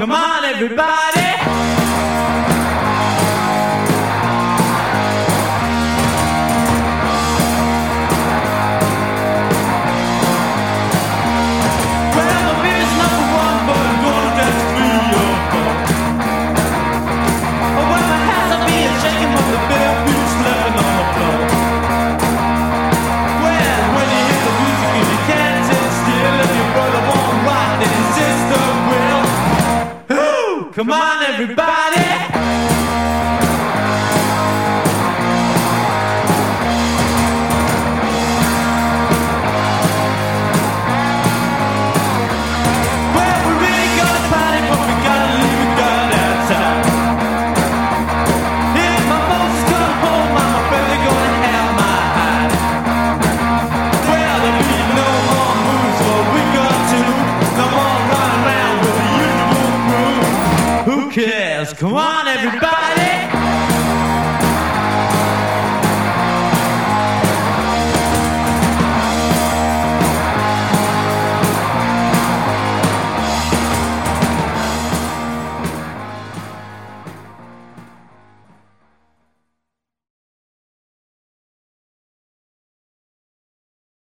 Come on, everybody. Come on, everybody. cares? Come on, everybody.